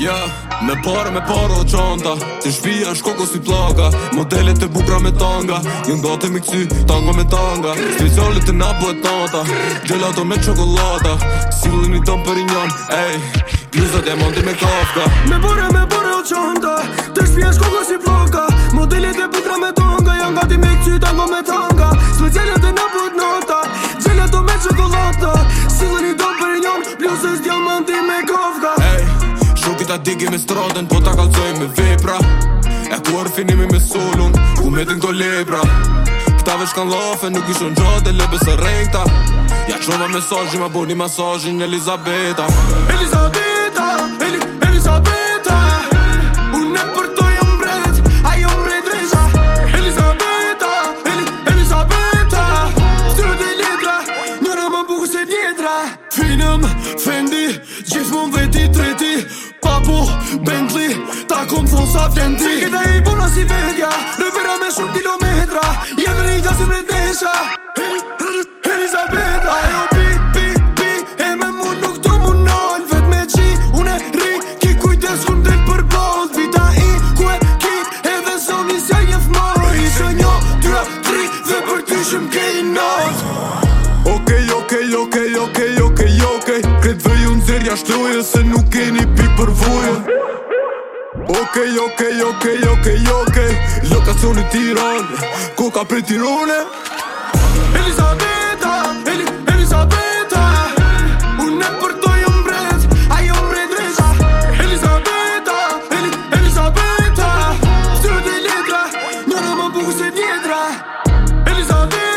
Ja, me parë me parë o qanta Që shpia në shkoko si plaka Modelet të bubra me tanga Jën gati me kësi, tanga me tanga Specialit të nabu e tanta Gjelato me qokolata Silu një tëmë për i njën, ej Gjuzat e mandi me kafka Me parë me parë o qanta Të shpia në shkoko si plaka Modelet të bubra me tanga Jën gati me kësi, tanga me tanga Specialit të nabu e tanta Gjelato me qokolata Silu një tëmë për i njën Gjuzat e mandi me kafka T'a digi me stradën po t'a kalcoj me vepra E ku arfinimi me solun ku të kdo lepra Këta veç kan lafe nuk gjatë gjote, lebe së rengta Ja qona mesajji ma bo një Elisabeta Elisabeta, Elizabeta Elizabeta Un e Elisabeta, fendi, gjithë mund veti treti Papu, Bentley, ta kom thon sa vjen ti Si këta i bono si vendja, në vera me shumë kilometra Jemë rinja si mre desha okej, okej, okej, okej Kretë vëj unë zirë ja se nuk e një pi për vujë Okej, okej, okej, okej, okej Lokacioni tiran, ku ka për tirone Elisabeta, Eli, Elisabeta Unë e përtoj unë a jo më brez reza Elisabeta, Eli, Elisabeta Së të letra, në më buhë se djetra Elisabeta